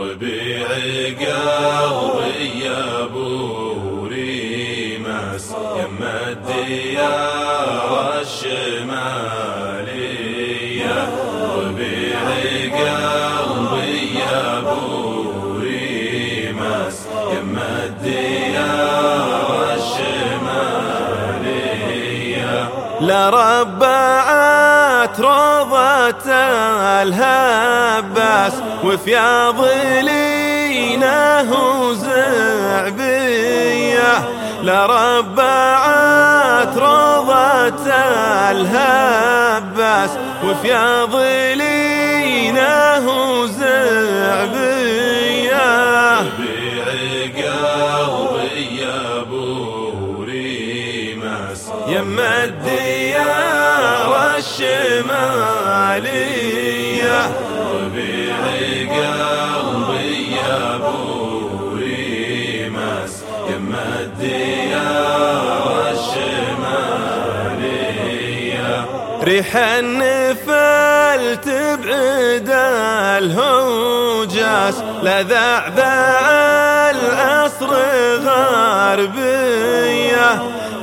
ربيع قلبي يا بوري مس يم الديار الشمالية ربيع قلبي يا بوري مس يم الديار الشمالية لا روضة الهباس وفياض لينه زعبية. لربعت روضة الهباس وفياض لينه زعبية. مس يم الديار الشمالية ربيع قلبي يا بوري مس يم الديار الشمالية ريح النفل تبعد الهوجاس لذعذع الأسر غربية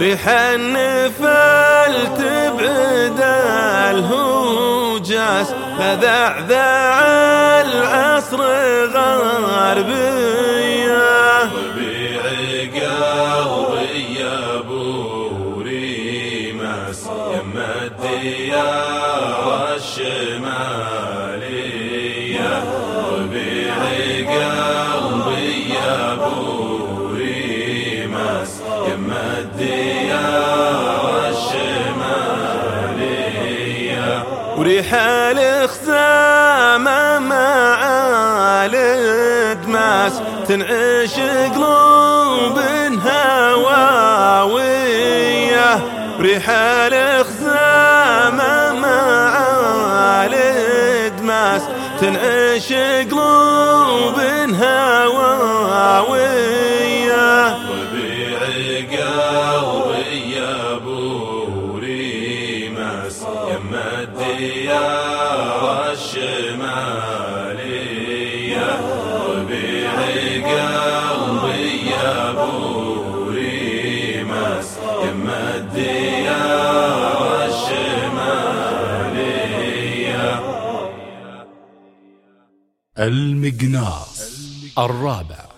ريح النفل تبعد الهوجاس لذعذع الأسر غربية ربيع يا بوري مس يم الديار الشمالية يم الديار الشمالية الخزامة مع الدماس تنعش قلوب هواوية. ريح الخزامة مع الدماس تنعش قلوب هواوية. قلبي يا بوري مس يم الديار الشمالية ربيع قلبي يا بوري مس يم الديار الشمالية المقناص الرابع.